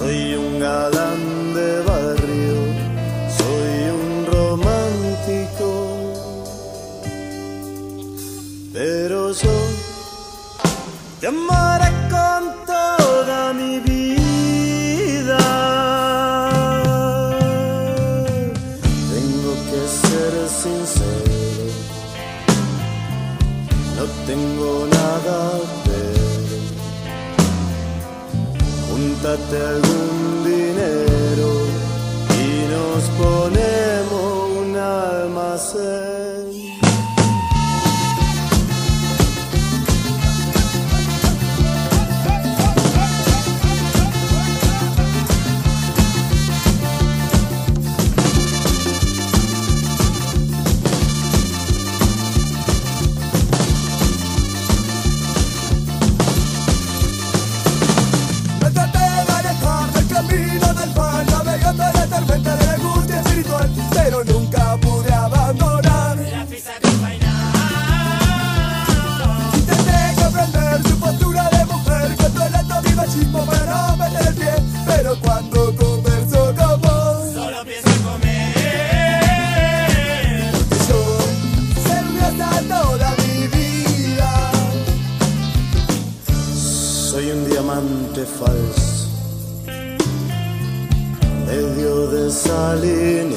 Soy un galán de barrio, soy un romántico. Pero yo te amaré con toda mi vida. Tengo que ser sincero, no tengo nada pero Júntate algún dinero y nos ponemos un almacén. Espiritual, pero nunca pude abandonar. La pizza. Intenté comprender su postura de mujer, controlando mi machismo para no meter el pie, pero cuando converso con vos, Solo pienso en comer. yo ser un grasa toda mi vida. Soy un diamante falso, medio desalineado.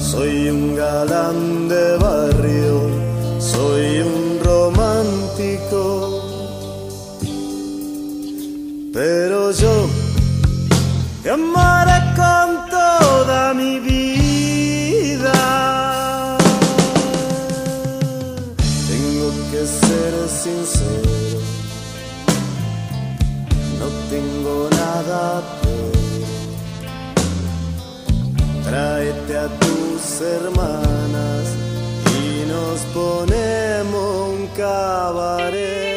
Soy un galán de barrio, soy un romántico. Pero yo te amaré con toda mi vida. Tengo que ser sincero, hermanas y nos ponemos un cabaret.